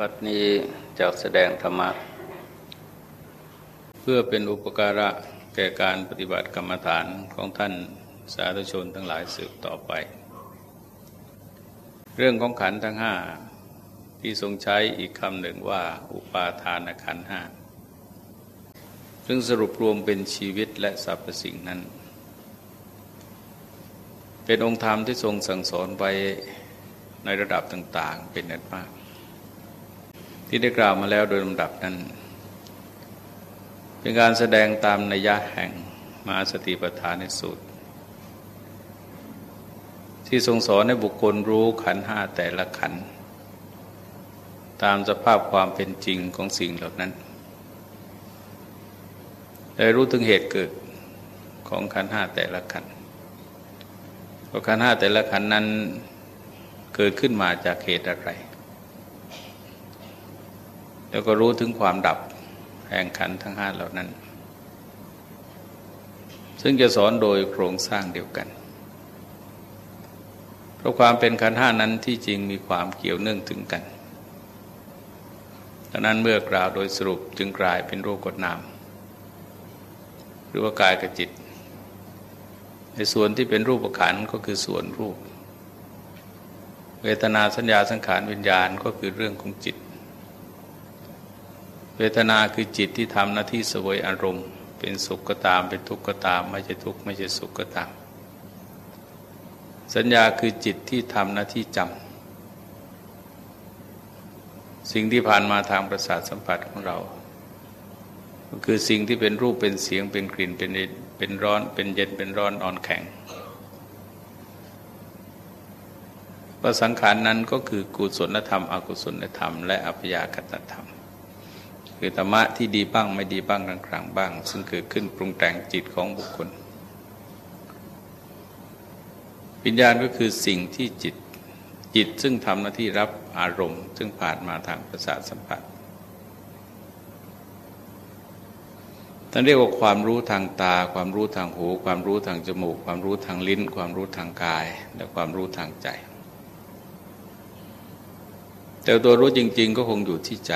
บัดนี้จะแสดงธรรมะ เพื่อเป็นอุปการะแก่การปฏิบัติกรรมฐานของท่านสาธุชนทั้งหลายสืบต่อไป เรื่องของขันทั้งห้าที่ทรงใช้อีกคำหนึ่งว่าอุปาทานขันห้าซึ่งสรุปรวมเป็นชีวิตและสรรพสิ่งนั้น เป็นองค์ธรรมที่ทรงสั่งสอนไปในระดับต่าง ๆ เป็นนันมาก ที่ได้กล่าวมาแล้วโดยลำดับนั้น เป็นการแสดงตามนัยยะแห่งมาสติปัฏฐานในสุดที่ทรงสอนให้บุคคลรู้ขันห้าแต่ละขัน ตามสภาพความเป็นจริงของสิ่งเหล่านั้นได้รู้ถึงเหตุเกิดของขันห้าแต่ละขันเพราะขันห้าแต่ละขันนั้นเกิดขึ้นมาจากเหตุอะไร แล้วก็รู้ถึงความดับแห่งขันทั้งห้าเหล่านั้น ซึ่งจะสอนโดยโครงสร้างเดียวกัน เพราะความเป็นขันห้านั้นที่จริงมีความเกี่ยวเนื่องถึงกันดังนั้นเมื่อกล่าวโดยสรุปจึงกลายเป็นรูปกฎนาม หรือว่ากายกับจิต ในส่วนที่เป็นรูปขันก็คือส่วนรูป เวทนาสัญญาสังขารวิญญาณก็คือเรื่องของจิต เวทนาคือจิตที่ทำหน้าที่สวยอารมณ์ เป็นสุขก็ตามเป็นทุกข์ก็ตาม ไม่ใช่ทุกข์ไม่ใช่สุขก็ตาม สัญญาคือจิตที่ทำหน้าที่จำสิ่งที่ผ่านมาทางประสาทสัมผัสของเราก็คือสิ่งที่เป็นรูปเป็นเสียงเป็นกลิ่นเป็นเป็นร้อนเป็นเย็นเป็นร้อนอ่อนแข็งก็สังขารนั้นก็คือกุศลธรรม อกุศลธรรม และอัพยากตธรรม คือธรรมะที่ดีบ้างไม่ดีบ้างกลางๆบ้าง ซึ่งเกิดขึ้นปรุงแต่งจิตของบุคคล วิญญาณก็คือสิ่งที่จิตจิตซึ่งทำหน้าที่รับอารมณ์ ซึ่งผ่านมาทางประสาทสัมผัสท่านเรียกว่าความรู้ทางตา ความรู้ทางหู ความรู้ทางจมูก ความรู้ทางลิ้น ความรู้ทางกาย และความรู้ทางใจ แต่ตัวรู้จริง ๆ ก็คงอยู่ที่ใจ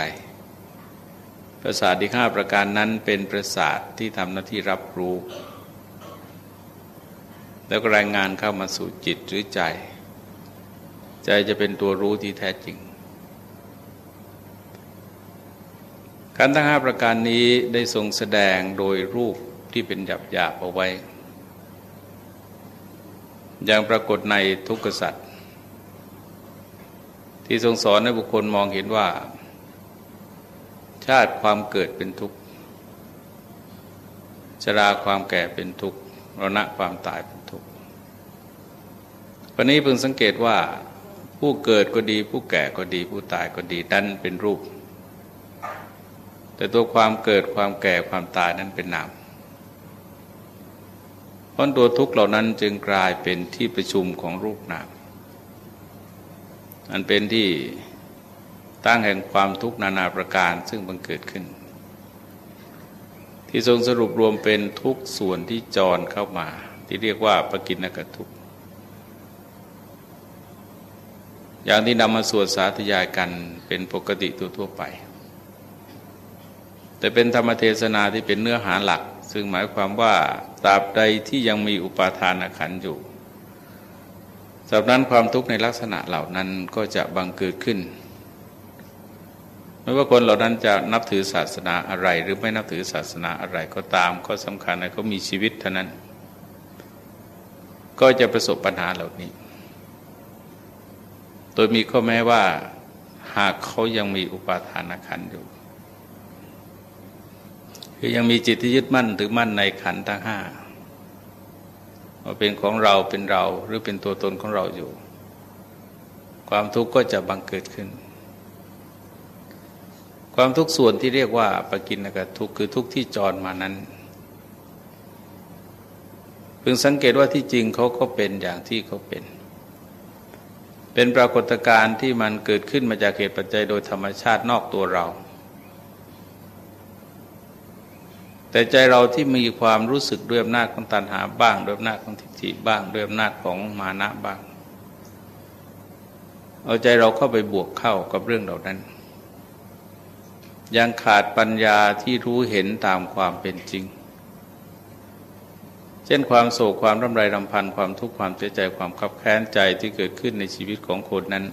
ประสาทที่ห้าประการนั้นเป็นประสาทที่ทำหน้าที่รับรู้ แล้วก็รายงานเข้ามาสู่จิตหรือใจ ใจจะเป็นตัวรู้ที่แท้จริงการทั้งห้าประการนี้ได้ทรงแสดงโดยรูปที่เป็นหยาบหยาบเอาไว้ อย่างปรากฏในทุกขสัตว์ที่ทรงสอนให้บุคคลมองเห็นว่า ชาติความเกิดเป็นทุกข์ชราความแก่เป็นทุกข์รณะความตายเป็นทุกข์วันนี้เพิ่งสังเกตว่าผู้เกิดก็ดี ผู้แก่ก็ดี ผู้ตายก็ดีนั่นเป็นรูป แต่ตัวความเกิดความแก่ความตายนั้นเป็นนามเพราะตัวทุกข์เหล่านั้นจึงกลายเป็นที่ประชุมของรูปนามอันเป็นที่ ตั้งแห่งความทุกข์นานาประการซึ่งบังเกิดขึ้น ที่ทรงสรุปรวมเป็นทุกส่วนที่จรเข้ามา ที่เรียกว่าปกินกทุกอย่างที่นำมาสวดสาธยายกันเป็นปกติตัวทั่วไป แต่เป็นธรรมเทศนาที่เป็นเนื้อหาหลัก ซึ่งหมายความว่าตราบใดที่ยังมีอุปาทานขันอยู่สำหรับนั้นความทุกข์ในลักษณะเหล่านั้นก็จะบังเกิดขึ้น ไม่ว่าคนเหล่านั้นจะนับถือศาสนาอะไร หรือไม่นับถือศาสนาอะไรก็ตามก็สำคัญนะเขามีชีวิตเท่านั้น ก็จะประสบปัญหาเหล่านี้ โดยมีข้อแม้ว่าหากเขายังมีอุปาทานขันอยู่ คือยังมีจิตที่ยึดมั่นถือมั่นในขันทั้งห้าว่าเป็นของเราเป็นเราหรือเป็นตัวตนของเราอยู่ ความทุกข์ก็จะบังเกิดขึ้น ความทุกส่วนที่เรียกว่าปกินกทุกคือทุกที่จรมานั้นเพิ่งสังเกตว่าที่จริงเขาก็เป็นอย่างที่เขาเป็น เป็นปรากฏการณ์ที่มันเกิดขึ้นมาจากเหตุปัจจัยโดยธรรมชาตินอกตัวเรา แต่ใจเราที่มีความรู้สึกด้วยอำนาจของตัณหาบ้างด้วยอำนาจของทิฏฐิบ้างด้วยอำนาจของมานะบ้าง เอาใจเราเข้าไปบวกเข้ากับเรื่องเหล่านั้น ยังขาดปัญญาที่รู้เห็นตามความเป็นจริง เช่นความโศกความร่ำไรรำพันความทุกข์ความเสียใจความขับแค้นใจที่เกิดขึ้นในชีวิตของคนนั้น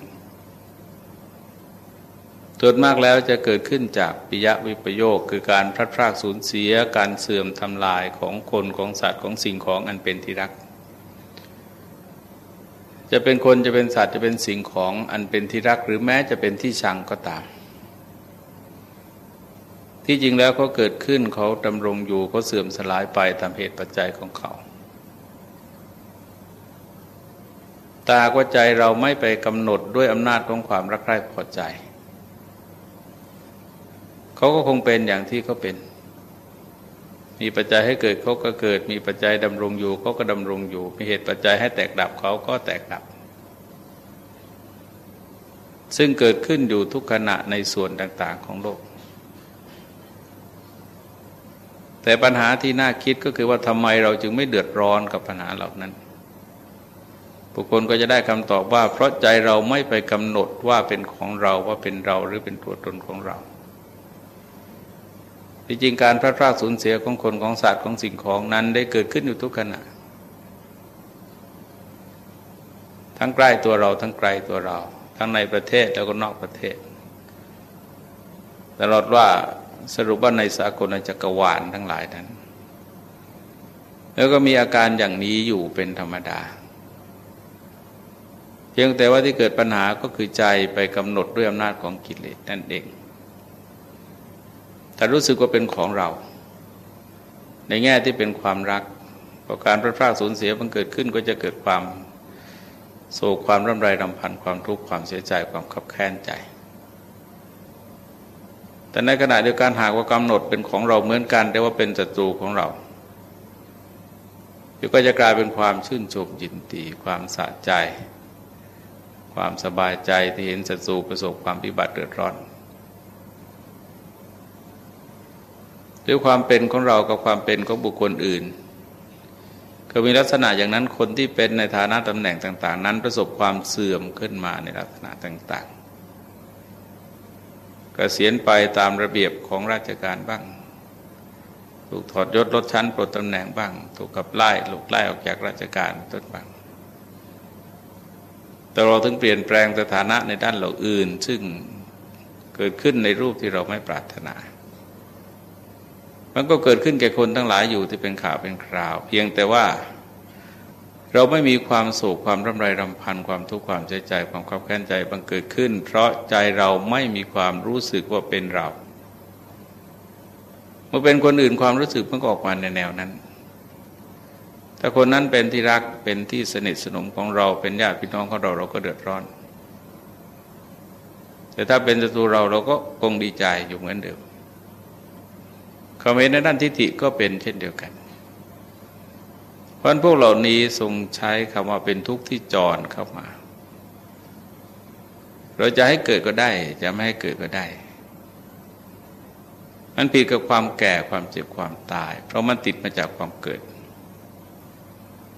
ส่วนมากแล้วจะเกิดขึ้นจากปิยวิปโยค คือการพลัดพรากสูญเสียการเสื่อมทำลายของคนของสัตว์ของสิ่งของอันเป็นที่รัก จะเป็นคนจะเป็นสัตว์จะเป็นสิ่งของอันเป็นที่รัก หรือแม้จะเป็นที่ชังก็ตาม ที่จริงแล้วเขาเกิดขึ้นเขาดำรงอยู่เขาเสื่อมสลายไปตามเหตุปัจจัยของเขา ตาว่าใจเราไม่ไปกำหนดด้วยอำนาจของความรักใคร่พอใจ เขาก็คงเป็นอย่างที่เขาเป็น มีปัจจัยให้เกิดเขาก็เกิด มีปัจจัยดำรงอยู่เขาก็ดำรงอยู่ มีเหตุปัจจัยให้แตกดับเขาก็แตกดับ ซึ่งเกิดขึ้นอยู่ทุกขณะในส่วนต่าง ๆ ของโลก แต่ปัญหาที่น่าคิดก็คือว่าทำไมเราจึงไม่เดือดร้อนกับปัญหาเหล่านั้น บุคคลก็จะได้คำตอบว่า เพราะใจเราไม่ไปกำหนดว่าเป็นของเราว่าเป็นเราหรือเป็นตัวตนของเราที่จริงการพลาดพลาดสูญเสียของคนของสัตว์ของสิ่งของนั้นได้เกิดขึ้นอยู่ทุกขณะ ทั้งใกล้ตัวเราทั้งไกลตัวเรา ทั้งในประเทศแล้วก็นอกประเทศตลอดว่า สรุปว่าในสากลจักรวาลทั้งหลายนั้น แล้วก็มีอาการอย่างนี้อยู่เป็นธรรมดา เพียงแต่ว่าที่เกิดปัญหาก็คือใจไปกำหนดด้วยอำนาจของกิเลสนั่นเอง แต่รู้สึกว่าเป็นของเรา ในแง่ที่เป็นความรักพอการพลาดพลาดสูญเสียมันเกิดขึ้นก็จะเกิดความโศกความร่ำไรรำพันความทุกข์ความเสียใจความขับแค้นใจ แต่ในขณะเดียวกันหากว่ากำหนดเป็นของเราเหมือนกัน แต่ว่าเป็นศัตรูของเราก็จะกลายเป็นความชื่นชมยินดีความสะใจ ความสบายใจที่เห็นศัตรูประสบความพิบัติเดือดร้อนหรือความเป็นของเรากับความเป็นของบุคคลอื่น ก็มีลักษณะอย่างนั้นคนที่เป็นในฐานะตำแหน่งต่าง ๆ นั้นประสบความเสื่อมขึ้นมาในลักษณะต่างๆ กเกษียณไปตามระเบียบของราชการบ้าง ถูกถอดยศลดชั้นปลดตำแหน่งบ้าง ถูกกับไล่ลูกไล่ออกจากราชการต้นบ้าง แต่เราถึงเปลี่ยนแปลงสถานะในด้านเหล่าอื่น ซึ่งเกิดขึ้นในรูปที่เราไม่ปรารถนา มันก็เกิดขึ้นแก่คนทั้งหลายอยู่ที่เป็นข่าวเป็นคราว เพียงแต่ว่า เราไม่มีความโศกความร่ำไรรำพันความทุกข์ความใจใจความขับแค้นใจบังเกิดขึ้น เพราะใจเราไม่มีความรู้สึกว่าเป็นเราเมื่อเป็นคนอื่นความรู้สึกมันก็ออกมาในแนวนั้น ถ้าคนนั้นเป็นที่รักเป็นที่สนิทสนมของเราเป็นญาติพี่น้องของเราเราก็เดือดร้อน แต่ถ้าเป็นศัตรูเราเราก็คงดีใจอยู่เหมือนเดิมคำเห็นในด้านทิฏฐิก็เป็นเช่นเดียวกัน ราะพวกเหล่านี้ทรงใช้คำว่าเป็นทุกข์ที่จรเข้ามา เราจะให้เกิดก็ได้ จะไม่ให้เกิดก็ได้ มันผิดกับความแก่ความเจ็บความตาย เพราะมันติดมาจากความเกิด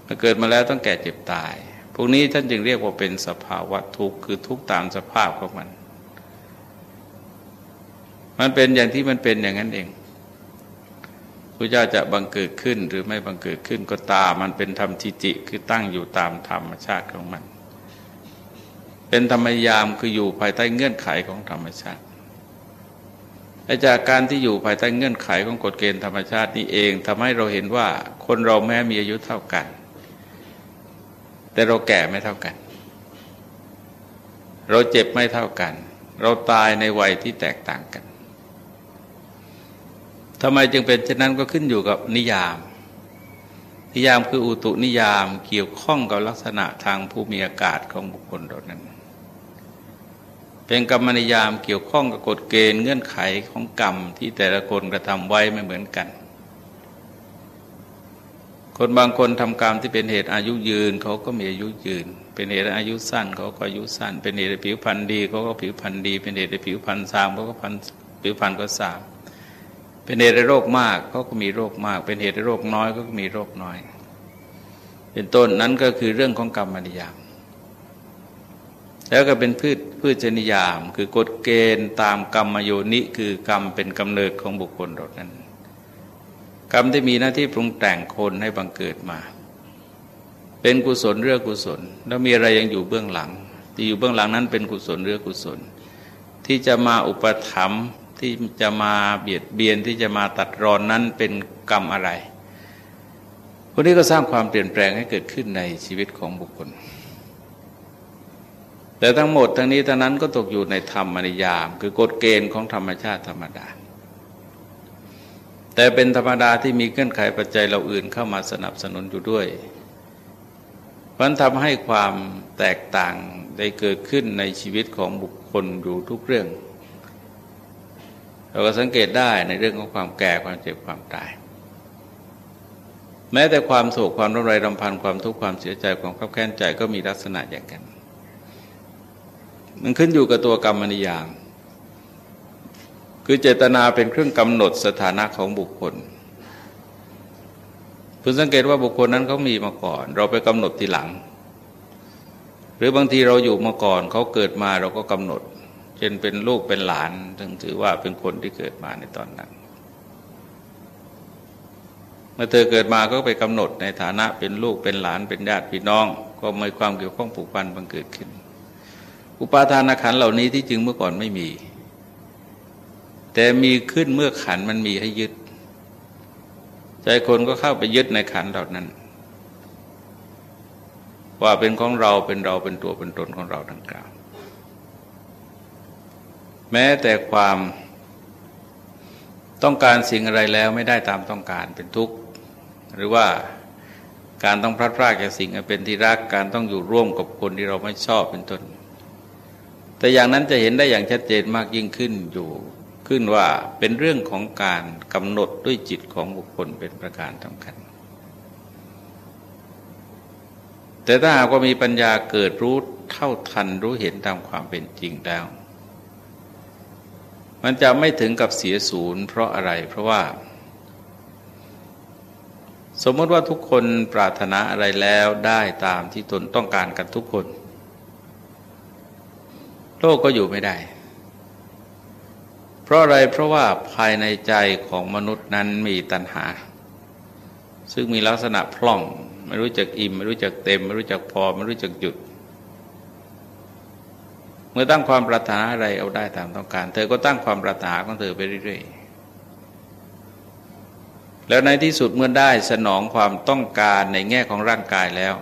มาเกิดมาแล้วต้องแก่เจ็บตาย พวกนี้ท่านจึงเรียกว่าเป็นสภาวะทุกข์คือทุกข์ตามสภาพของมัน มันเป็นอย่างที่มันเป็นอย่างนั้นเอง พระเจ้าจะบังเกิดขึ้นหรือไม่บังเกิดขึ้นก็ตามมันเป็นธรรมทิจิคือตั้งอยู่ตามธรรมชาติของมัน เป็นธรรมยามคืออยู่ภายใต้เงื่อนไขของธรรมชาติและจากการที่อยู่ภายใต้เงื่อนไขของกฎเกณฑ์ธรรมชาตินี้เองทำให้เราเห็นว่าคนเราแม้มีอายุเท่ากัน แต่เราแก่ไม่เท่ากัน เราเจ็บไม่เท่ากัน เราตายในวัยที่แตกต่างกัน ทำไมจึงเป็นเช่นนั้นก็ขึ้นอยู่กับนิยาม นิยามคืออุตุนิยามเกี่ยวข้องกับลักษณะทางภูมิอากาศของบุคคลเหล่านั้น เป็นกรรมนิยามเกี่ยวข้องกับกฎเกณฑ์เงื่อนไขของกรรมที่แต่ละคนกระทำไว้ไม่เหมือนกัน คนบางคนทำกรรมที่เป็นเหตุอายุยืนเขาก็มีอายุยืน เป็นเหตุอายุสั้นเขาก็อายุสั้น เป็นเหตุผิวพรรณดีเขาก็ผิวพรรณดี เป็นเหตุผิวพรรณสามเขาก็ผิวพรรณก็สาม เป็นเหตุโรคมากเขาก็มีโรคมาก เป็นเหตุโรคน้อยเขาก็มีโรคน้อย เป็นต้นนั้นก็คือเรื่องของกรรมนิยาม แล้วก็เป็นพืชพืชชนิยาม คือกฎเกณฑ์ตามกรรมโยนิคือกรรมเป็นกำเนิดของบุคคลเหล่านั้น กรรมที่มีหน้าที่ปรุงแต่งคนให้บังเกิดมา เป็นกุศลเรื่องกุศล แล้วมีอะไรยังอยู่เบื้องหลังที่อยู่เบื้องหลังนั้นเป็นกุศลเรื่องกุศล ที่จะมาอุปถัมภ์ ที่จะมาเบียดเบียนที่จะมาตัดรอนนั้นเป็นกรรมอะไรพวกนี้ก็สร้างความเปลี่ยนแปลงให้เกิดขึ้นในชีวิตของบุคคล แต่ทั้งหมดทั้งนี้ทั้งนั้นก็ตกอยู่ในธรรมนิยาม คือกฎเกณฑ์ของธรรมชาติธรรมดา แต่เป็นธรรมดาที่มีเงื่อนไขปัจจัยเราอื่นเข้ามาสนับสนุนอยู่ด้วยมันทำให้ความแตกต่างได้เกิดขึ้นในชีวิตของบุคคลอยู่ทุกเรื่อง เราก็สังเกตได้ในเรื่องของความแก่ความเจ็บความตาย แม้แต่ความโศกความร้อนไรรำพันความทุกข์ความเสียใจความขับแค้นใจก็มีลักษณะอย่างกัน มันขึ้นอยู่กับตัวกรรมนิยาม คือเจตนาเป็นเครื่องกำหนดสถานะของบุคคลคุณสังเกตว่าบุคคลนั้นเขามีมาก่อน เราไปกำหนดทีหลัง หรือบางทีเราอยู่มาก่อนเขาเกิดมาเราก็กำหนด เช่นเป็นลูกเป็นหลานถึงถือว่าเป็นคนที่เกิดมาในตอนนั้น เมื่อเธอเกิดมาก็ไปกำหนดในฐานะเป็นลูกเป็นหลานเป็นญาติพี่น้อง ก็มีความเกี่ยวข้องผูกพันบังเกิดขึ้น อุปาทานขันเหล่านี้ที่จริงเมื่อก่อนไม่มี แต่มีขึ้นเมื่อขันมันมีให้ยึด ใจคนก็เข้าไปยึดในขันเหล่านั้น ว่าเป็นของเราเป็นเราเป็นตัวเป็นตนของเราดังกล่าว แม้แต่ความต้องการสิ่งอะไรแล้วไม่ได้ตามต้องการเป็นทุกข์ หรือว่าการต้องพลัดพรากจากสิ่งเป็นที่รักการต้องอยู่ร่วมกับคนที่เราไม่ชอบเป็นต้น แต่อย่างนั้นจะเห็นได้อย่างชัดเจนมากยิ่งขึ้นอยู่ขึ้นว่าเป็นเรื่องของการกำหนดด้วยจิตของบุคคลเป็นประการสำคัญ แต่ถ้าหากว่ามีปัญญาเกิดรู้เท่าทันรู้เห็นตามความเป็นจริงแล้ว มันจะไม่ถึงกับเสียศูนย์เพราะอะไร เพราะว่า สมมติว่าทุกคนปรารถนาอะไรแล้วได้ตามที่ตนต้องการกันทุกคน โลกก็อยู่ไม่ได้ เพราะอะไรเพราะว่าภายในใจของมนุษย์นั้นมีตัณหา ซึ่งมีลักษณะพล่อง ไม่รู้จักอิ่ม ไม่รู้จักเต็ม ไม่รู้จักพอ ไม่รู้จักหยุด มื่อตั้งความปรารถนาอะไรเอาได้ตามต้องการ เธอก็ตั้งความปรารถนาของเธอไปเรื่อยๆ แล้วในที่สุดเมื่อได้สนองความต้องการในแง่ของร่างกายแล้ว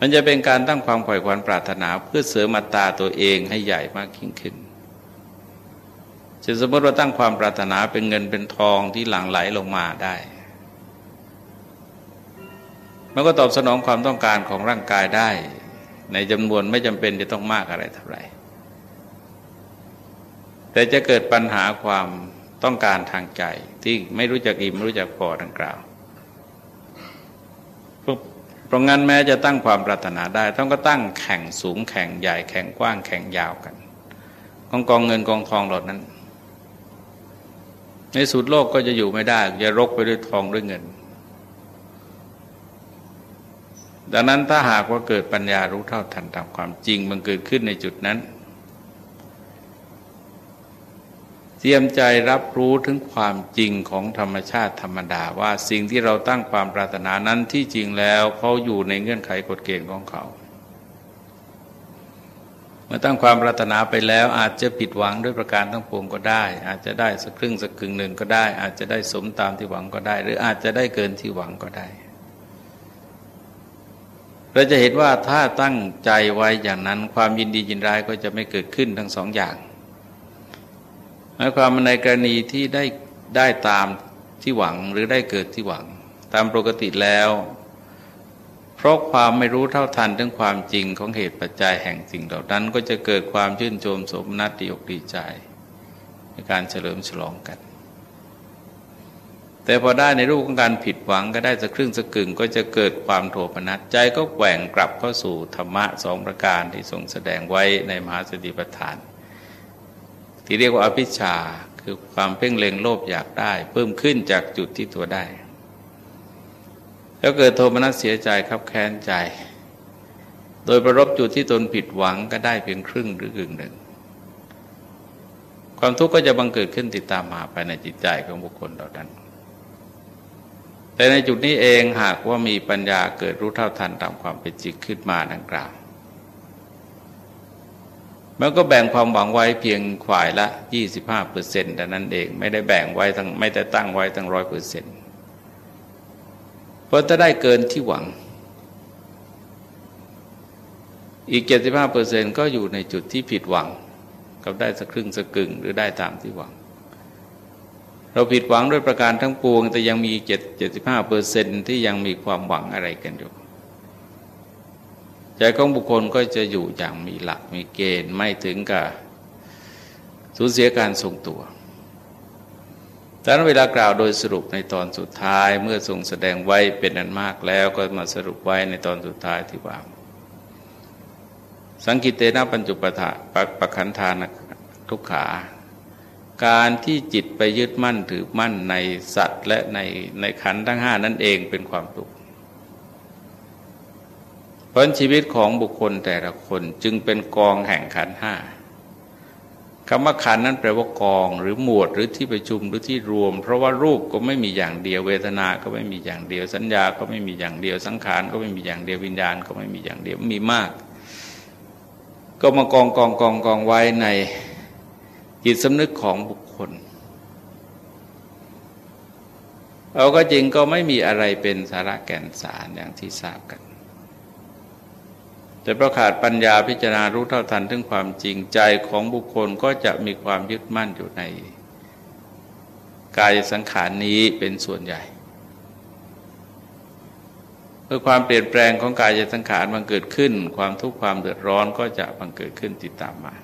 มันจะเป็นการตั้งความข่อยขวัญปรารถนาเพื่อเสริมอัตตาตัวเองให้ใหญ่มากยิ่งขึ้นจะสมมติว่าตั้งความปรารถนาเป็นเงินเป็นทองที่หลั่งไหลลงมาได้มันก็ตอบสนองความต้องการของร่างกายได้ ในจำนวนไม่จำเป็นจะต้องมากอะไรเท่าไหร่แต่จะเกิดปัญหาความต้องการทางใจ ที่ไม่รู้จักอิ่มไม่รู้จักพอดังกล่าวเพราะงั้นแม้จะตั้งความปรารถนาได้ ต้องก็ตั้งแข่งสูงแข่งใหญ่แข่งกว้างแข่งยาวกันกองกองเงินกองทองเหล่านั้น ในสุดโลกก็จะอยู่ไม่ได้จะรกไปด้วยทองด้วยเงิน ดังนั้นถ้าหากว่าเกิดปัญญารู้เท่าทันตามความจริงมันเกิดขึ้นในจุดนั้น เตรียมใจรับรู้ถึงความจริงของธรรมชาติธรรมดาว่าสิ่งที่เราตั้งความปรารถนานั้นที่จริงแล้วเขาอยู่ในเงื่อนไขกฎเกณฑ์ของเขาเมื่อตั้งความปรารถนาไปแล้วอาจจะผิดหวังด้วยประการทั้งปวงก็ได้ อาจจะได้สักครึ่งสักครึ่งหนึ่งก็ได้ อาจจะได้สมตามที่หวังก็ได้ หรืออาจจะได้เกินที่หวังก็ได้ เราจะเห็นว่าถ้าตั้งใจไว้อย่างนั้น ความยินดียินร้ายก็จะไม่เกิดขึ้นทั้งสองอย่างหมายความในกรณีที่ได้ได้ตามที่หวังหรือได้เกิดที่หวัง ตามปกติแล้ว เพราะความไม่รู้เท่าทันถึงความจริงของเหตุปัจจัยแห่งสิ่งเหล่านั้น ก็จะเกิดความชื่นชมสมนัตดีอกดีใจ ในการเฉลิมฉลองกัน แต่พอได้ในรูปของการผิดหวังก็ได้สักครึ่งสักกึ่งก็จะเกิดความโทมนัสใจก็แกว่งกลับเข้าสู่ธรรมะสองประการที่ทรงแสดงไว้ในมหาสติปัฏฐาน ที่เรียกว่าอภิชาคือความเพ่งเล็งโลภอยากได้ เพิ่มขึ้นจากจุดที่ตัวได้ แล้วเกิดโทมนัสเสียใจครับแค้นใจ โดยประรบจุดที่ตนผิดหวังก็ได้เพียงครึ่งหรือกึ่งหนึ่งความทุกข์ก็จะบังเกิดขึ้นติดตามมาภายในจิตใจของบุคคลเหล่านั้น แต่ในจุดนี้เองหากว่ามีปัญญาเกิดรู้เท่าทันตามความเป็นจริงขึ้นมาดังกล่าวมันก็แบ่งความหวังไว้เพียงขวายละ 25เปอร์เซ็นต์แต่นั้นเองไม่ได้แบ่งไว้ทั้งไม่ได้ตั้งไว้ทั้งร้อยเปอร์เซ็นต์เพราะถ้าได้เกินที่หวัง อีก 75เปอร์เซ็นต์ก็อยู่ในจุดที่ผิดหวัง กับได้สักครึ่งสักกึ่งหรือได้ตามที่หวัง เราผิดหวังด้วยประการทั้งปวง แต่ยังมี7 75เปอร์เซ็นที่ยังมีความหวังอะไรกันอยู่ใจของบุคคลก็จะอยู่อย่างมีหลักมีเกณฑ์ไม่ถึงกับสูญเสียการทรงตัวแต่เวลากล่าวโดยสรุปในตอนสุดท้ายเมื่อทรงแสดงไว้เป็นอันมากแล้วก็มาสรุปไว้ในตอนสุดท้ายที่ว่า สังกิเตนะปัญจุปะทะปปคันธานทุกขา การที่จิตไปยึดมั่นถือมั่นในสัตว์และในในขันทั้งห้านั่นเองเป็นความทุกข์เพราะชีวิตของบุคคลแต่ละคนจึงเป็นกองแห่งขันห้าคำว่าขันนั้นแปลว่ากองหรือหมวดหรือที่ประชุมหรือที่รวม เพราะว่ารูปก็ไม่มีอย่างเดียวเวทนา ก็ไม่มีอย่างเดียวสัญญาก็ไม่มีอย่างเดียวสังขารก็ไม่มีอย่างเดียววิญญาณก็ไม่มีอย่างเดียวมีมาก ก็มากองกองกองกองไว้ใน จิตสำนึกของบุคคล เอาก็จริงก็ไม่มีอะไรเป็นสาระแก่นสารอย่างที่ทราบกัน แต่เพระขาดปัญญาพิจารณารู้เท่าทันถึงความจริงใจของบุคคลก็จะมีความยึดมั่นอยู่ใน กายสังขารนี้เป็นส่วนใหญ่เมื่อความเปลี่ยนแปลงของกายสังขารมันเกิดขึ้น ความทุกข์ความเดือดร้อนก็จะบังเกิดขึ้นติดตามมา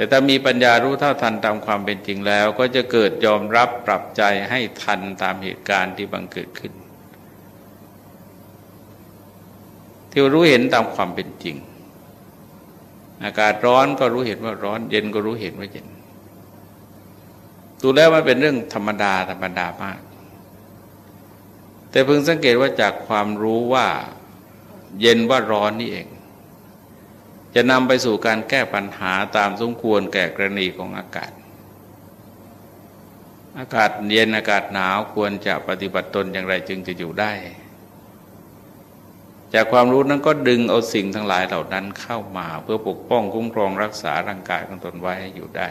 แต่ถ้ามีปัญญารู้เท่าทันตามความเป็นจริงแล้ว ก็จะเกิดยอมรับปรับใจให้ทันตามเหตุการณ์ที่บังเกิดขึ้น ที่รู้เห็นตามความเป็นจริง อากาศร้อนก็รู้เห็นว่าร้อน เย็นก็รู้เห็นว่าเย็นดูแล้วมันเป็นเรื่องธรรมดาธรรมดามาก แต่เพิ่งสังเกตว่าจากความรู้ว่า เย็นว่าร้อนนี่เอง จะนำไปสู่การแก้ปัญหาตามสมควรแก่กรณีของอากาศ อากาศเย็นอากาศหนาวควรจะปฏิบัติตนอย่างไรจึงจะอยู่ได้ จากความรู้นั้นก็ดึงเอาสิ่งทั้งหลายเหล่านั้นเข้ามาเพื่อปกป้องคุ้มครองรักษาร่างกายของตนไว้ให้อยู่ได้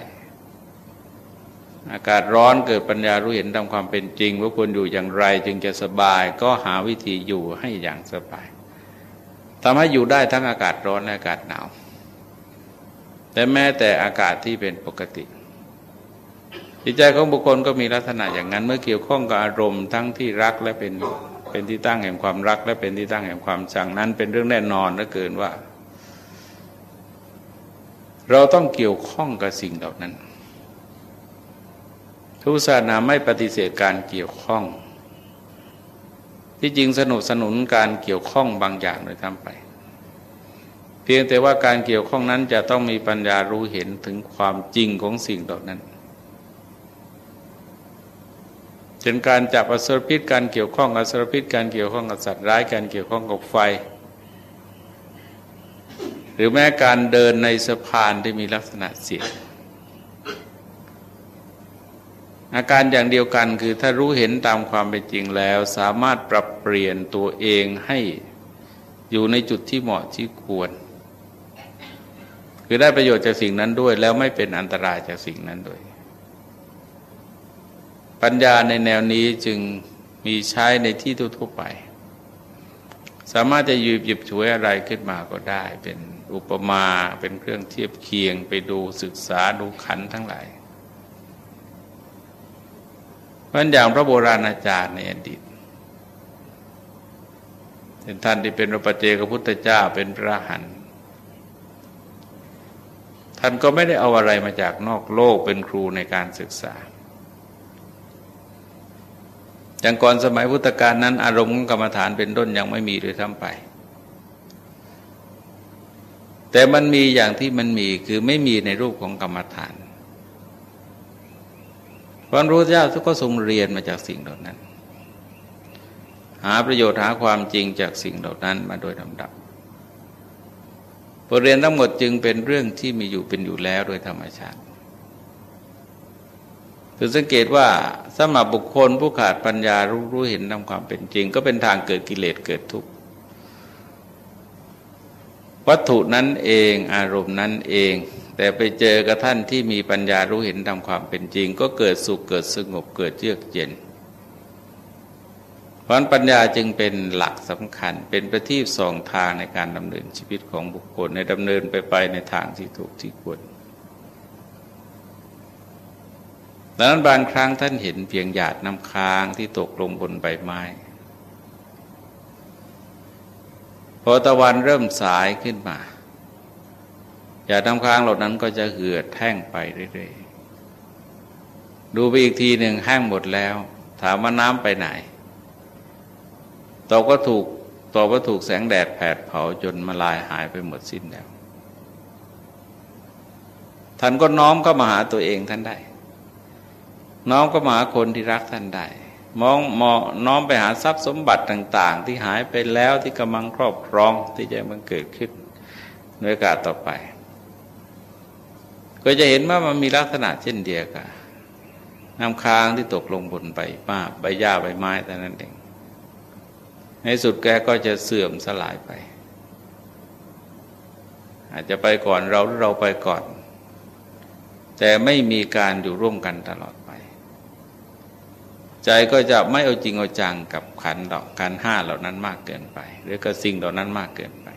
อากาศร้อนเกิดปัญญารู้เห็นตามความเป็นจริง ว่าควรอยู่อย่างไรจึงจะสบายก็หาวิธีอยู่ให้อย่างสบาย ทำให้อยู่ได้ทั้งอากาศร้อนและอากาศหนาว แต่แม้แต่อากาศที่เป็นปกติจิตใจของบุคคลก็มีลักษณะอย่างนั้น เมื่อเกี่ยวข้องกับอารมณ์ทั้งที่รักและเป็นเป็นที่ตั้งแห่งความรัก และเป็นที่ตั้งแห่งความชังนั้น เป็นเรื่องแน่นอนเหลือเกินว่า เราต้องเกี่ยวข้องกับสิ่งเหล่านั้น ทุกศาสนาไม่ปฏิเสธการเกี่ยวข้อง ที่จริงสนุสนุนการเกี่ยวข้องบางอย่างโดยทั้งไป เพียงแต่ว่าการเกี่ยวข้องนั้นจะต้องมีปัญญารู้เห็นถึงความจริงของสิ่งเหล่านั้นเช่นการจับอสรพิษการเกี่ยวข้องอสรพิษการเกี่ยวข้องกับสัตว์ร้ายการเกี่ยวข้องกับไฟ หรือแม้การเดินในสะพานที่มีลักษณะเสี่ยง อาการอย่างเดียวกันคือถ้ารู้เห็นตามความเป็นจริงแล้ว สามารถปรับเปลี่ยนตัวเองให้อยู่ในจุดที่เหมาะที่ควร คือได้ประโยชน์จากสิ่งนั้นด้วย แล้วไม่เป็นอันตรายจากสิ่งนั้นด้วย ปัญญาในแนวนี้จึงมีใช้ในที่ทั่วไป สามารถจะหยิบหยิบช่วยอะไรขึ้นมาก็ได้ เป็นอุปมาเป็นเครื่องเทียบเคียงไปดูศึกษาดูขันทั้งหลาย เพราะอย่างพระโบราณอาจารย์ในอดีตเป็นท่านที่เป็นพระปเจกพุทธเจ้าเป็นพระหันท่านก็ไม่ได้เอาอะไรมาจากนอกโลกเป็นครูในการศึกษา อย่างก่อนสมัยพุทธกาลนั้น อารมณ์ของกรรมฐานเป็นต้นยังไม่มีเลยทั้งไป แต่มันมีอย่างที่มันมีคือไม่มีในรูปของกรรมฐาน พระรู้เจ้าทุกก็ทรงเรียนมาจากสิ่งเหล่านั้น หาประโยชน์หาความจริงจากสิ่งเหล่านั้นมาโดยลำดับบทเรียนทั้งหมดจึงเป็นเรื่องที่มีอยู่เป็นอยู่แล้วโดยธรรมชาติคือสังเกตว่าสมหรับบุคคลผู้ขาดปัญญารู้รู้เห็นตามความเป็นจริง ก็เป็นทางเกิดกิเลสเกิดทุกข์วัตถุนั้นเองอารมณ์นั้นเอง แต่ไปเจอกับท่านที่มีปัญญารู้เห็นตามความเป็นจริง ก็เกิดสุขเกิดสงบเกิดเยือกเย็นเพราะปัญญาจึงเป็นหลักสำคัญ เป็นประทีปสองทางในการดำเนินชีวิตของบุคคลในดำเนินไปไปในทางที่ถูกที่ควรดังนั้นบางครั้งท่านเห็นเพียงหยาดน้ำค้างที่ตกลงบนใบไม้พอตะวันเริ่มสายขึ้นมา หยาน้ำค้างเหล่านั้นก็จะเหือดแห้งไปเรื่อยๆดูไปอีกทีหนึ่งแห้งหมดแล้ว ถามว่าน้ำไปไหนตอก็ถูกตอก็ถูกแสงแดดแผดเผาจนมาลายหายไปหมดสิ้นแล้ว ท่านก็น้อมเข้ามาหาตัวเองท่านได้ น้อมก็มาหาคนที่รักท่านได้มองมองน้อมไปหาทรัพย์สมบัติต่าง ๆ ที่หายไปแล้วที่กำลังครอบครองที่จะมันเกิดขึ้นในโอกาสต่อไป ก็จะเห็นว่ามันมีลักษณะเช่นเดียวกันน้ำค้างที่ตกลงบนใบป้าใบหญ้าใบไม้แต่นั้นเอง ในสุดแกก็จะเสื่อมสลายไป อาจจะไปก่อนเราหรือเราไปก่อน แต่ไม่มีการอยู่ร่วมกันตลอดไป ใจก็จะไม่เอาจริงเอาจังกับขันดอกการห้าเหล่านั้นมากเกินไป หรือกับสิ่งเหล่านั้นมากเกินไป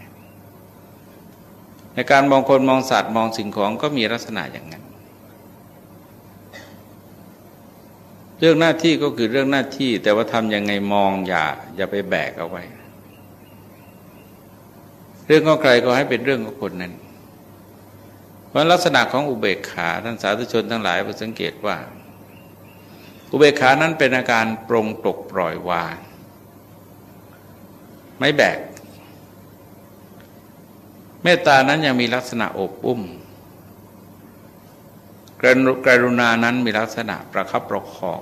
ในการมองคนมองสัตว์มองสิ่งของก็มีลักษณะอย่างนั้น เรื่องหน้าที่ก็คือเรื่องหน้าที่ แต่ว่าทำยังไงมองอย่าอย่าไปแบกเอาไว้ เรื่องของใครก็ให้เป็นเรื่องของคนนั้นเพราะลักษณะของอุเบกขาท่านสาธุชนทั้งหลายไปสังเกตว่า อุเบกขานั้นเป็นอาการปรงตกปล่อยวางไม่แบก เมตตานั้นยังมีลักษณะอบอุ้มกรุณานั้นมีลักษณะประคับประคอง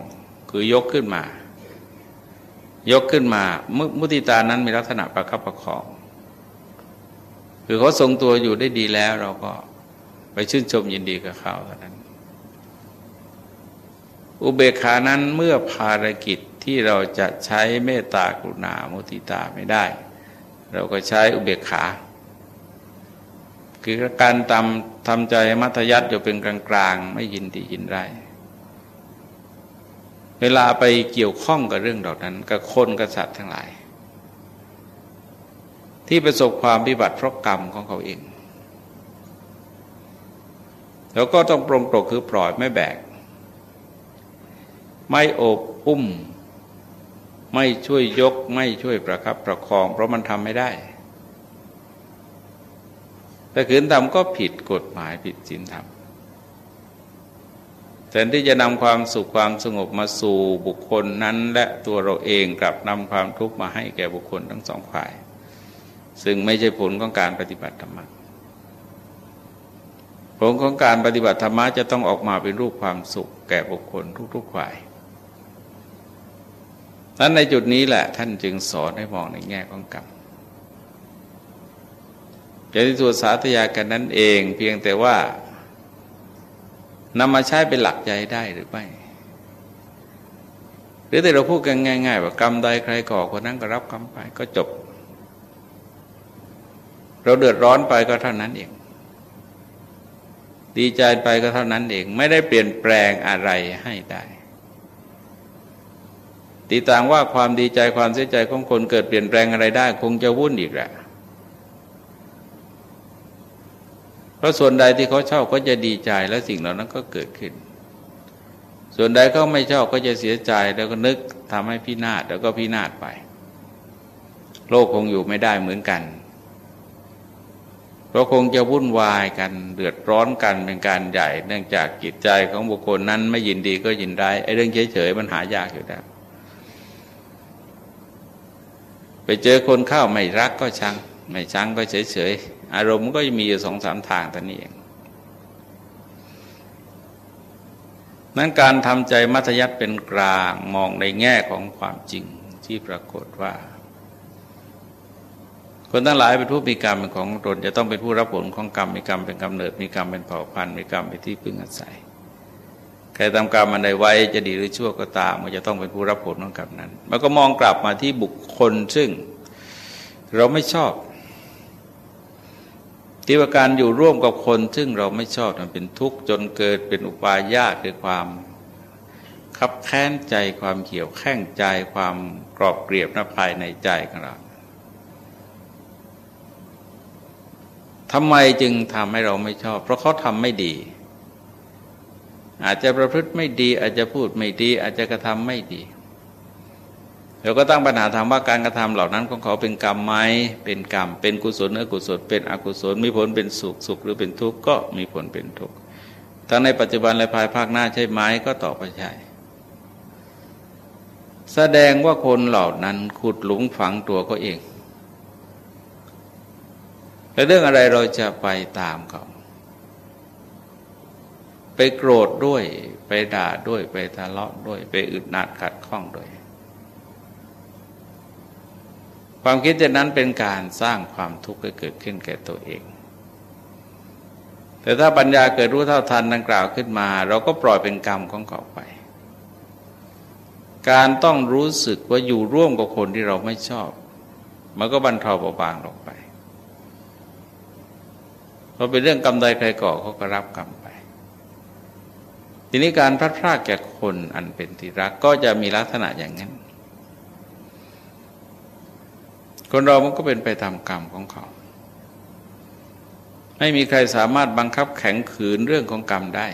คือยกขึ้นมา ยกขึ้นมามุติตานั้นมีลักษณะประคับประคอง คือเขาทรงตัวอยู่ได้ดีแล้วเราก็ไปชื่นชมยินดีกับเขาเท่านั้น อุเบกขานั้นเมื่อภารกิจที่เราจะใช้เมตตากรุณามุติตาไม่ได้ เราก็ใช้อุเบกขา คือการทำทำใจมัธยัติอยู่เป็นกลางๆ ไม่ยินดียินไร้เวลาไปเกี่ยวข้องกับเรื่องเหล่านั้นกับคนกับสัตว์ทั้งหลาย ที่ประสบความพิบัติเพราะกรรมของเขาเอง แล้วก็ต้องปรงตกคือปล่อยไม่แบก ไม่โอบอุ้ม ไม่ช่วยยก ไม่ช่วยประครับประคอง เพราะมันทำไม่ได้ แต่ขืนทำก็ผิดกฎหมายผิดศีลธรรมแทนที่จะนำความสุขความสงบมาสู่บุคคลนั้น และตัวเราเองกลับนำความทุกข์มาให้แก่บุคคลทั้งสองฝ่าย ซึ่งไม่ใช่ผลของการปฏิบัติธรรมผลของการปฏิบัติธรรมะจะต้องออกมาเป็นรูปความสุขแก่บุคคลทุกๆฝ่ายนั้นในจุดนี้แหละท่านจึงสอนให้มองในแง่ของกรรม จะที่ตัวสาธยากันนั้นเอง เพียงแต่ว่านำมาใช้เป็นหลักใจได้หรือไม่ หรือแต่เราพูดกันง่าย ๆ ว่ากรรมใดใครก่อคนนั้นก็รับกรรมไปก็จบ เราเดือดร้อนไปก็เท่านั้นเอง ดีใจไปก็เท่านั้นเอง ไม่ได้เปลี่ยนแปลงอะไรให้ได้ตีต่างว่าความดีใจความเสียใจของคนเกิดเปลี่ยนแปลงอะไรได้ คงจะวุ่นอีกแหละ เพราะส่วนใดที่เขาชอบก็จะดีใจและสิ่งเหล่านั้นก็เกิดขึ้น ส่วนใดเขาไม่ชอบก็จะเสียใจแล้วก็นึกทำให้พินาศแล้วก็พินาศไป โลกคงอยู่ไม่ได้เหมือนกันเพราะคงจะวุ่นวายกันเดือดร้อนกันเป็นการใหญ่ เนื่องจากจิตใจของบุคคลนั้นไม่ยินดีก็ยินได้ไอ้เรื่องเฉยๆมันหายากอยู่แล้วไปเจอคนเข้าไม่รักก็ชัง ไม่ชังก็เฉยเฉย อารมณ์ก็มีอยู่สองสามทางแต่นี้เองนั้นการทำใจมัธยัติเป็นกลางมองในแง่ของความจริงจชี้ปรากฏว่า คนทั้งหลายเป็นผู้มีกรรมเป็นของตนจะต้องเป็นผู้รับผลของกรรมมีกรรมเป็นกำเนิดมีกรรมเป็นเผ่าพันธุ์มีกรรมเป็นที่พึ่งอาศัยใครทำกรรมมันใดไว้จะดีหรือชั่วก็ตามมันจะต้องเป็นผู้รับผลของกรรมนั้น มันก็มองกลับมาที่บุคคลซึ่ง เราไม่ชอบ ที่ว่าการอยู่ร่วมกับคน ซึ่งเราไม่ชอบมันเป็นทุกข์จนเกิดเป็นอุปายาตคือความคับแค้นใจความเขียวแข้งใจความกรอบเกลียบนภายในใจของเราทำไมจึงทำให้เราไม่ชอบ เพราะเขาทำไม่ดี อาจจะประพฤติไม่ดี อาจจะพูดไม่ดี อาจจะกระทำไม่ดี เราก็ตั้งปัญหาถามว่าการกระทำเหล่านั้นของเขาเป็นกรรมไหมเป็นกรรม เป็นกุศลหรืออกุศล เป็นอกุศล มีผลเป็นสุข สุขหรือเป็นทุกข์ก็มีผลเป็นทุกข์ ทั้งในปัจจุบันและภายภาคหน้าใช่ไหมก็ตอบไปใช่ แสดงว่าคนเหล่านั้นขุดหลุมฝังตัวก็เอง แล้วเรื่องอะไรเราจะไปตามเขา ไปโกรธด้วย ไปด่าด้วย ไปทะเลาะด้วย ไปอึดนัดขัดข้องด้วย ความคิดเช่นนั้นเป็นการสร้างความทุกข์ให้เกิดขึ้นแก่ตัวเอง แต่ถ้าปัญญาเกิดรู้เท่าทันดังกล่าวขึ้นมา เราก็ปล่อยเป็นกรรมของเขาไป การต้องรู้สึกว่าอยู่ร่วมกับคนที่เราไม่ชอบ มันก็บรรเทาเบาบางลงไปเพราะเป็นเรื่องกรรมใดใครก่อเขาก็รับกรรมไป ทีนี้การพลัดพรากแก่คนอันเป็นที่รักก็จะมีลักษณะอย่างนั้น คนเรามันก็เป็นไปตามกรรมของเขา ไม่มีใครสามารถบังคับแข็งขืนเรื่องของกรรมได้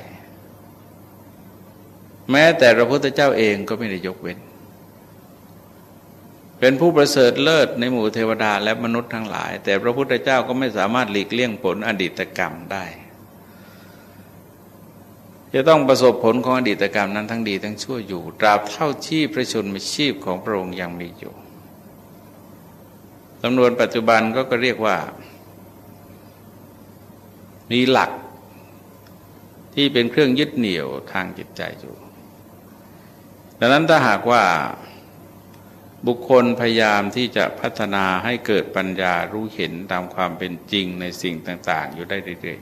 แม้แต่พระพุทธเจ้าเองก็ไม่ได้ยกเว้น เป็นผู้ประเสริฐเลิศในหมู่เทวดาและมนุษย์ทั้งหลาย แต่พระพุทธเจ้าก็ไม่สามารถหลีกเลี่ยงผลอดีตกรรมได้ จะต้องประสบผลของอดีตกรรมนั้นทั้งดีทั้งชั่วอยู่ ตราบเท่าชีพพระชนมชีพของพระองค์ยังมีอยู่ำนวนปัจจุบันก็ก็เรียกว่า มีหลักที่เป็นเครื่องยึดเหนี่ยวทางจิตใจอยู่ ดังนั้นถ้าหากว่าบุคคลพยายามที่จะพัฒนาให้เกิดปัญญารู้เห็นตามความเป็นจริงในสิ่งต่าง ๆ อยู่ได้เรื่อย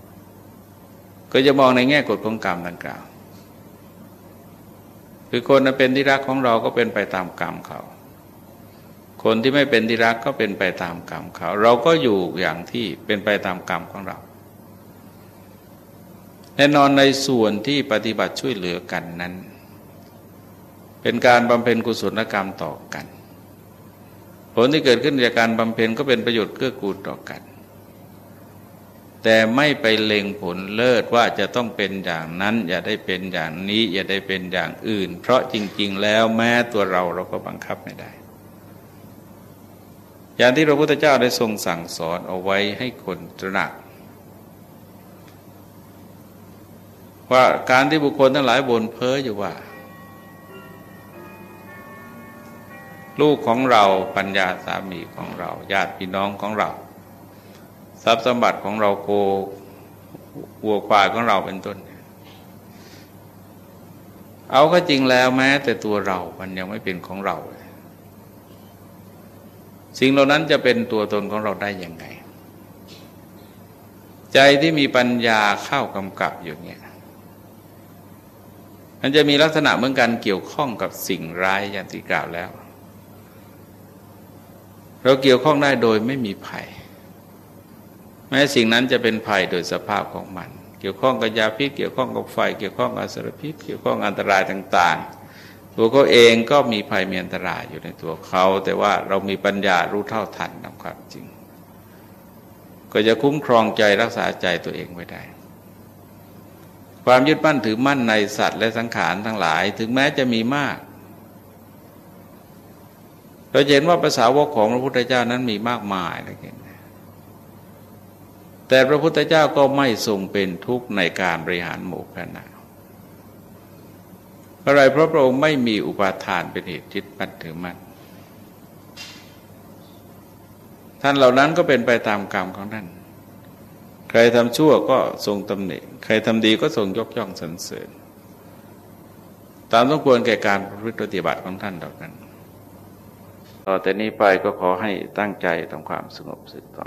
ๆ ก็จะมองในแง่กฎของกรรมดังกล่าว คือคนเป็นที่รักของเราก็เป็นไปตามกรรมเขา คนที่ไม่เป็นที่รักก็เป็นไปตามกรรมเขา เราก็อยู่อย่างที่เป็นไปตามกรรมของเรา แน่นอนในส่วนที่ปฏิบัติช่วยเหลือกันนั้น เป็นการบำเพ็ญกุศลกรรมต่อกัน ผลที่เกิดขึ้นจากการบำเพ็ญก็เป็นประโยชน์เกื้อกูลต่อกัน แต่ไม่ไปเล็งผลเลิศว่าจะต้องเป็นอย่างนั้น อย่าได้เป็นอย่างนี้ อย่าได้เป็นอย่างอื่น เพราะจริง ๆ แล้วแม้ตัวเราเราก็บังคับไม่ได้ อย่างที่พระพุทธเจ้าได้ทรงสั่งสอนเอาไว้ให้คนตระหนัก ว่าการที่บุคคลทั้งหลายบ่นเพ้ออยู่ว่า ลูกของเราปัญญาสามีของเรา ญาติพี่น้องของเรา ทรัพย์สมบัติของเราโกวัวควายของเราเป็นต้น เอาก็จริงแล้วแม้แต่ตัวเรามันยังไม่เป็นของเรา สิ่งเหล่านั้นจะเป็นตัวตนของเราได้ยังไง ใจที่มีปัญญาเข้ากำกับอยู่เนี่ยมันจะมีลักษณะเหมือนกันเกี่ยวข้องกับสิ่งร้ายอย่างที่กล่าวแล้ว เราเกี่ยวข้องได้โดยไม่มีภัย แม้สิ่งนั้นจะเป็นภัยโดยสภาพของมัน เกี่ยวข้องกับยาพิษเกี่ยวข้องกับไฟ เกี่ยวข้องกับสารพิษ เกี่ยวข้องอันตรายต่าง ๆ ตัวเขาเองก็มีภัยมีอันตรายอยู่ในตัวเขา แต่ว่าเรามีปัญญารู้เท่าทันตามความจริง ก็จะคุ้มครองใจรักษาใจตัวเองไว้ได้ ความยึดมั่นถือมั่นในสัตว์และสังขารทั้งหลาย ถึงแม้จะมีมากเราเห็นว่าภาษาวกของพระพุทธเจ้านั้นมีมากมายนะเห็นแต่พระพุทธเจ้าก็ไม่ทรงเป็นทุกข์ในการบริหารหมู่คณะ อะไรเพราะพระองค์ไม่มีอุปาทานเป็นเหตุจิตมั่นถือมั่นท่านเหล่านั้นก็เป็นไปตามกรรมของท่านใครทำชั่วก็ทรงตำหนิใครทำดีก็ทรงยกย่องสรรเสริญ ตามต้องควรแก่การปฏิบัติของท่านเหล่านั้น ต่อแต่นี้ไปก็ขอให้ตั้งใจทำความสงบสืบต่อ